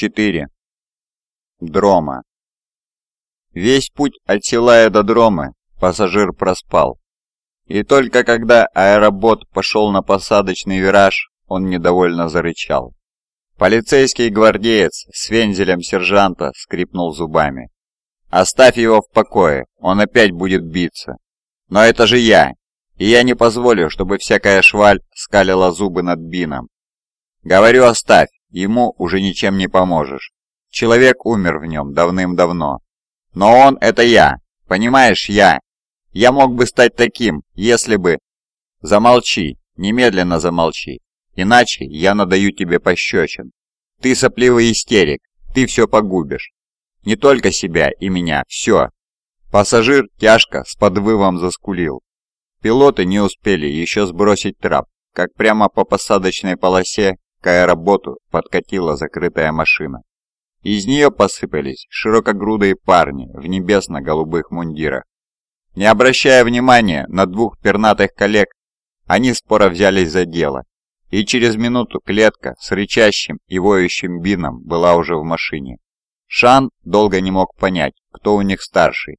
4. Дрома. Весь путь от Силая до Дромы пассажир проспал. И только когда аэробот пошел на посадочный вираж, он недовольно зарычал. Полицейский гвардеец с вензелем сержанта скрипнул зубами. «Оставь его в покое, он опять будет биться. Но это же я, и я не позволю, чтобы всякая шваль скалила зубы над бином. Говорю, оставь, ему уже ничем не поможешь. Человек умер в нем давным-давно. Но он — это я, понимаешь, я. Я мог бы стать таким, если бы... Замолчи, немедленно замолчи, иначе я надаю тебе пощечин. Ты сопливый истерик, ты все погубишь. Не только себя и меня, все. Пассажир тяжко с подвывом заскулил. Пилоты не успели еще сбросить трап, как прямо по посадочной полосе к аэроботу подкатила закрытая машина. Из нее посыпались широкогрудые парни в небесно-голубых мундирах. Не обращая внимания на двух пернатых коллег, они споро взялись за дело, и через минуту клетка с рычащим и воющим бином была уже в машине. Шан долго не мог понять, кто у них старший,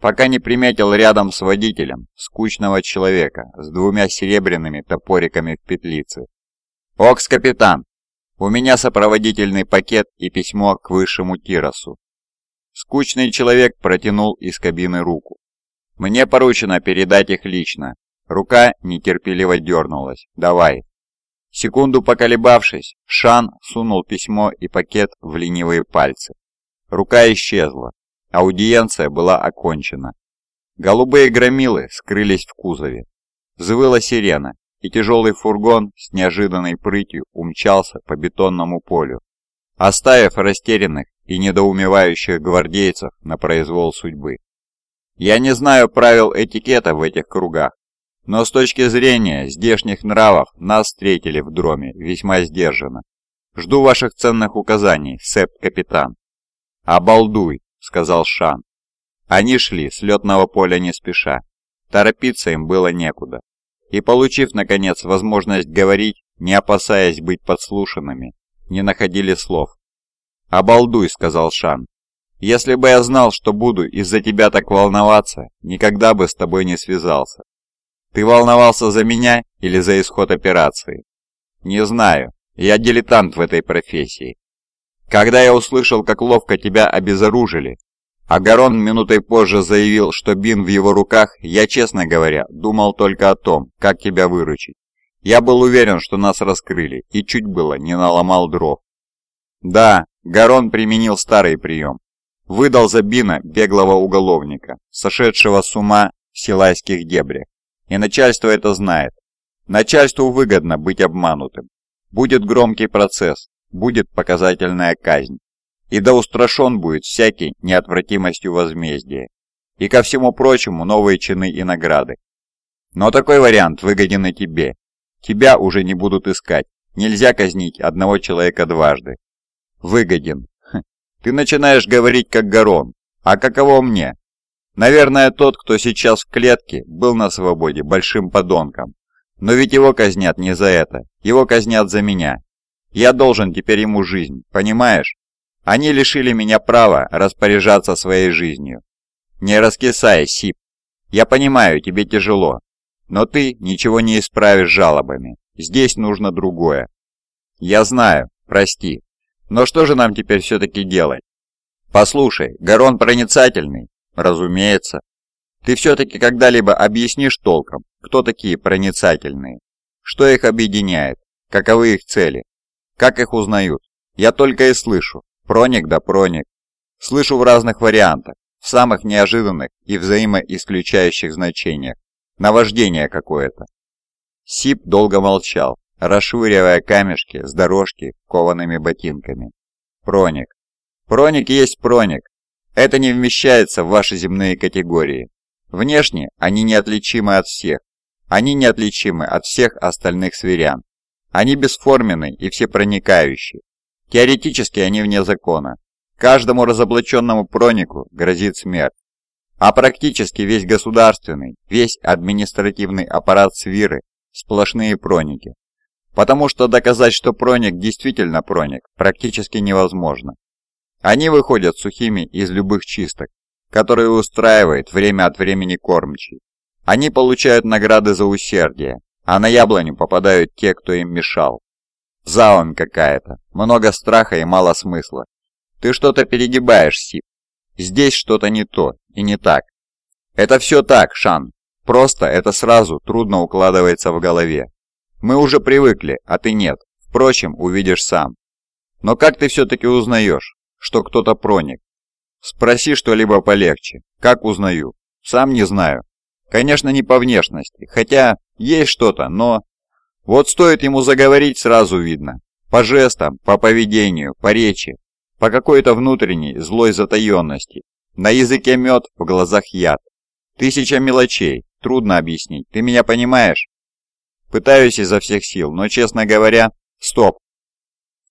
пока не приметил рядом с водителем скучного человека с двумя серебряными топориками в петлице. «Окс, капитан, у меня сопроводительный пакет и письмо к высшему Тиросу». Скучный человек протянул из кабины руку. «Мне поручено передать их лично». Рука нетерпеливо дернулась. «Давай». Секунду поколебавшись, Шан сунул письмо и пакет в ленивые пальцы. Рука исчезла. Аудиенция была окончена. Голубые громилы скрылись в кузове. Взвыла сирена, и тяжелый фургон с неожиданной прытью умчался по бетонному полю, оставив растерянных и недоумевающих гвардейцев на произвол судьбы. Я не знаю правил этикета в этих кругах, но с точки зрения здешних нравов нас встретили в дроме весьма сдержанно. Жду ваших ценных указаний, септ-капитан. «Обалдуй», — сказал Шан. Они шли с летного поля не спеша. Торопиться им было некуда и, получив, наконец, возможность говорить, не опасаясь быть подслушанными, не находили слов. «Обалдуй», — сказал Шан. «Если бы я знал, что буду из-за тебя так волноваться, никогда бы с тобой не связался. Ты волновался за меня или за исход операции?» «Не знаю. Я дилетант в этой профессии. Когда я услышал, как ловко тебя обезоружили, а Гарон минутой позже заявил, что бин в его руках, я, честно говоря, думал только о том, как тебя выручить. Я был уверен, что нас раскрыли, и чуть было не наломал дров. Да, Гарон применил старый прием. Выдал за Бина беглого уголовника, сошедшего с ума в силайских дебрях. И начальство это знает. Начальству выгодно быть обманутым. Будет громкий процесс, будет показательная казнь и да устрашен будет всякий неотвратимостью возмездия, и ко всему прочему новые чины и награды. Но такой вариант выгоден и тебе. Тебя уже не будут искать, нельзя казнить одного человека дважды. Выгоден. Хм. Ты начинаешь говорить как Гарон, а каково мне? Наверное, тот, кто сейчас в клетке, был на свободе большим подонком. Но ведь его казнят не за это, его казнят за меня. Я должен теперь ему жизнь, понимаешь? Они лишили меня права распоряжаться своей жизнью. Не раскисай, Сип. Я понимаю, тебе тяжело. Но ты ничего не исправишь жалобами. Здесь нужно другое. Я знаю, прости. Но что же нам теперь все-таки делать? Послушай, Гарон проницательный? Разумеется. Ты все-таки когда-либо объяснишь толком, кто такие проницательные? Что их объединяет? Каковы их цели? Как их узнают? Я только и слышу. Проник да проник. Слышу в разных вариантах, в самых неожиданных и взаимоисключающих значениях. Наваждение какое-то. Сип долго молчал, расшвыривая камешки с дорожки коваными ботинками. Проник. Проник есть проник. Это не вмещается в ваши земные категории. Внешне они неотличимы от всех. Они неотличимы от всех остальных сверян. Они бесформенны и всепроникающие. Теоретически они вне закона. Каждому разоблаченному пронику грозит смерть. А практически весь государственный, весь административный аппарат свиры – сплошные проники. потому что доказать, что проник действительно проник, практически невозможно. Они выходят сухими из любых чисток, которые устраивает время от времени кормчий. Они получают награды за усердие, а на яблоню попадают те, кто им мешал. Заум какая-то, много страха и мало смысла. Ты что-то перегибаешь, Сип. Здесь что-то не то и не так. Это все так, Шан. Просто это сразу трудно укладывается в голове. Мы уже привыкли, а ты нет. Впрочем, увидишь сам. Но как ты все-таки узнаешь, что кто-то проник? Спроси что-либо полегче. Как узнаю? Сам не знаю. Конечно, не по внешности, хотя есть что-то, но... Вот стоит ему заговорить, сразу видно. По жестам, по поведению, по речи, по какой-то внутренней злой затаенности. На языке мед, в глазах яд. Тысяча мелочей, трудно объяснить, ты меня понимаешь? Пытаюсь изо всех сил, но, честно говоря, стоп.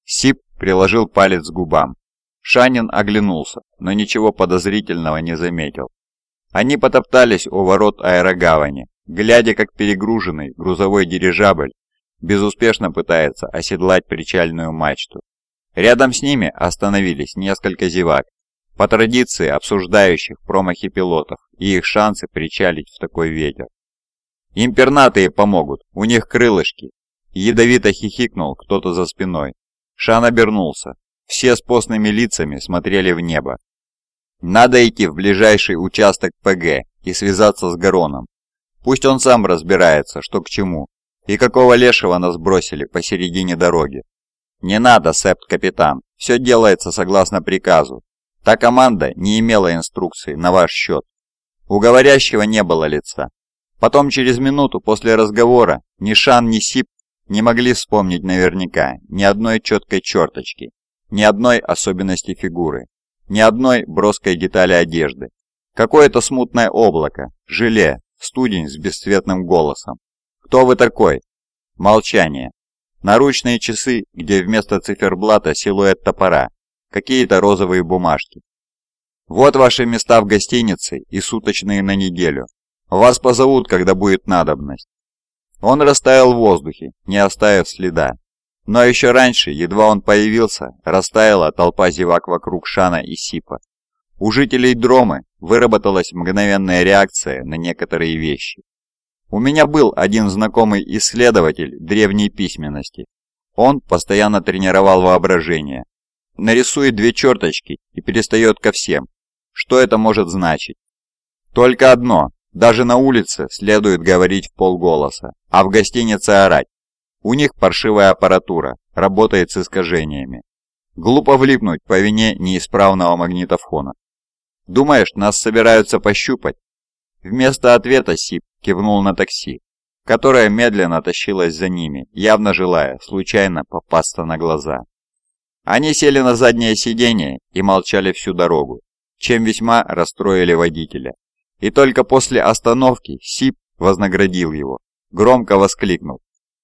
Сип приложил палец к губам. Шанин оглянулся, но ничего подозрительного не заметил. Они потоптались у ворот аэрогавани, глядя, как перегруженный грузовой дирижабль безуспешно пытается оседлать причальную мачту. Рядом с ними остановились несколько зевак, по традиции обсуждающих промахи пилотов и их шансы причалить в такой ветер. Им пернатые помогут, у них крылышки. Ядовито хихикнул кто-то за спиной. Шан обернулся. Все с постными лицами смотрели в небо. Надо идти в ближайший участок ПГ и связаться с Гароном. Пусть он сам разбирается, что к чему, и какого лешего нас бросили посередине дороги. Не надо, септ-капитан, все делается согласно приказу. Та команда не имела инструкции на ваш счет. У говорящего не было лица. Потом через минуту после разговора ни Шан, ни Сип не могли вспомнить наверняка ни одной четкой черточки, ни одной особенности фигуры, ни одной броской детали одежды. Какое-то смутное облако, желе, студень с бесцветным голосом. «Кто вы такой?» Молчание. Наручные часы, где вместо циферблата силуэт топора, какие-то розовые бумажки. Вот ваши места в гостинице и суточные на неделю. Вас позовут, когда будет надобность. Он растаял в воздухе, не оставив следа. Но еще раньше, едва он появился, растаяла толпа зевак вокруг Шана и Сипа. У жителей Дромы выработалась мгновенная реакция на некоторые вещи. У меня был один знакомый исследователь древней письменности. Он постоянно тренировал воображение. Нарисует две черточки и перестает ко всем. Что это может значить? Только одно. Даже на улице следует говорить в полголоса, а в гостинице орать. У них паршивая аппаратура, работает с искажениями. Глупо влипнуть по вине неисправного магнитофона. Думаешь, нас собираются пощупать? Вместо ответа Сип кивнул на такси, которое медленно тащилось за ними, явно желая случайно попасться на глаза. Они сели на заднее сиденье и молчали всю дорогу, чем весьма расстроили водителя. И только после остановки Сип вознаградил его, громко воскликнув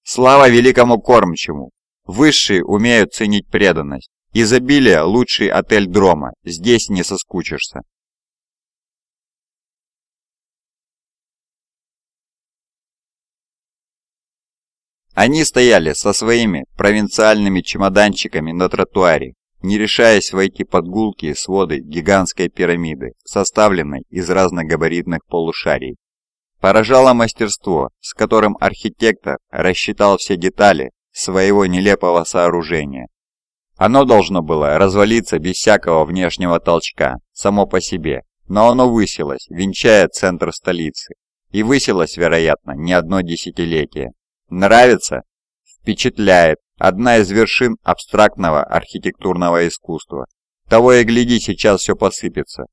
Слава великому кормчему! Высшие умеют ценить преданность. Изобилие – лучший отель Дрома, здесь не соскучишься. Они стояли со своими провинциальными чемоданчиками на тротуаре, не решаясь войти под гулкие своды гигантской пирамиды, составленной из разногабаритных полушарий. Поражало мастерство, с которым архитектор рассчитал все детали своего нелепого сооружения. Оно должно было развалиться без всякого внешнего толчка, само по себе, но оно высилось, венчая центр столицы. И высилось, вероятно, не одно десятилетие. Нравится? Впечатляет. Одна из вершин абстрактного архитектурного искусства. Того и гляди, сейчас все посыпется.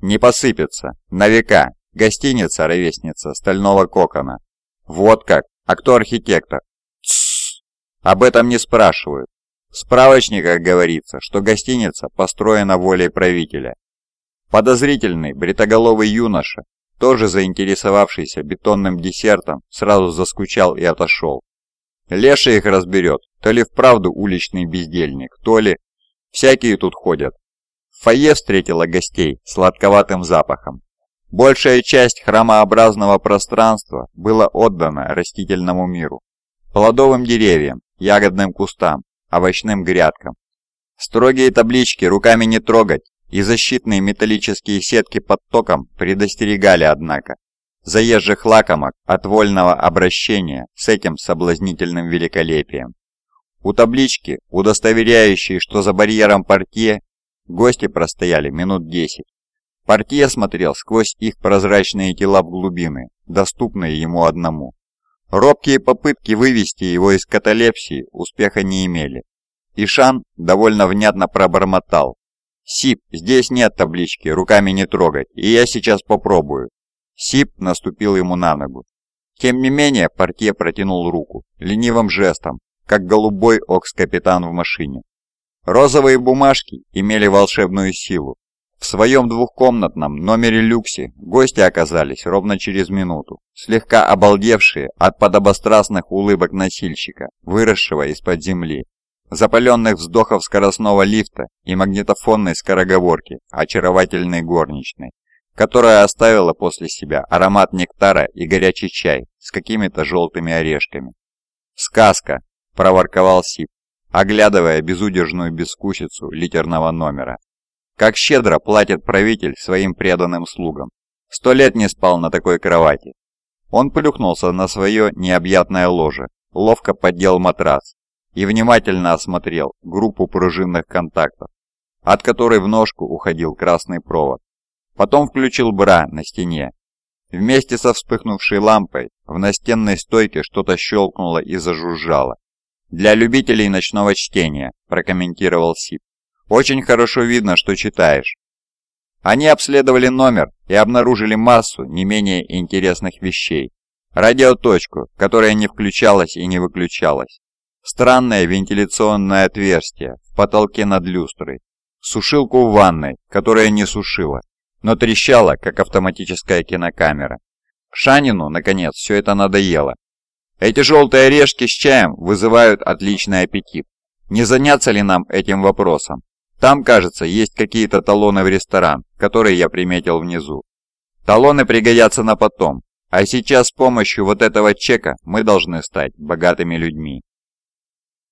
Не посыпется. На века. Гостиница, ровесница стального кокона. Вот как. А кто архитектор? Тссс. Об этом не спрашивают. В справочниках говорится, что гостиница построена волей правителя. Подозрительный бритоголовый юноша, тоже заинтересовавшийся бетонным десертом, сразу заскучал и отошел. Леша их разберет, то ли вправду уличный бездельник, то ли... Всякие тут ходят. В фойе встретила гостей сладковатым запахом. Большая часть храмообразного пространства была отдана растительному миру. плодовым деревьям, ягодным кустам, овощным грядкам. Строгие таблички «руками не трогать» и защитные металлические сетки под током предостерегали, однако, заезжих лакомок от вольного обращения с этим соблазнительным великолепием. У таблички, удостоверяющей, что за барьером портье, гости простояли минут десять. Портье смотрел сквозь их прозрачные тела в глубины, доступные ему одному. Робкие попытки вывести его из каталепсии успеха не имели. Ишан довольно внятно пробормотал. «Сип, здесь нет таблички, руками не трогать, и я сейчас попробую». Сип наступил ему на ногу. Тем не менее, портье протянул руку, ленивым жестом, как голубой окс-капитан в машине. Розовые бумажки имели волшебную силу, в своем двухкомнатном номере люксе гости оказались ровно через минуту, слегка обалдевшие от подобострастных улыбок носильщика, выросшего из-под земли, запаленных вздохов скоростного лифта и магнитофонной скороговорки очаровательной горничной, которая оставила после себя аромат нектара и горячий чай с какими-то желтыми орешками. «Сказка!» – проворковал Сип, оглядывая безудержную бескусицу литерного номера. Как щедро платит правитель своим преданным слугам. Сто лет не спал на такой кровати. Он плюхнулся на свое необъятное ложе, ловко поддел матрас и внимательно осмотрел группу пружинных контактов, от которой в ножку уходил красный провод. Потом включил бра на стене. Вместе со вспыхнувшей лампой в настенной стойке что-то щелкнуло и зажужжало. «Для любителей ночного чтения», – прокомментировал Сип. Очень хорошо видно, что читаешь. Они обследовали номер и обнаружили массу не менее интересных вещей. Радиоточку, которая не включалась и не выключалась. Странное вентиляционное отверстие в потолке над люстрой. Сушилку в ванной, которая не сушила, но трещала, как автоматическая кинокамера. Шанину, наконец, все это надоело. Эти желтые орешки с чаем вызывают отличный аппетит. Не заняться ли нам этим вопросом? Там, кажется, есть какие-то талоны в ресторан, которые я приметил внизу. Талоны пригодятся на потом, а сейчас с помощью вот этого чека мы должны стать богатыми людьми.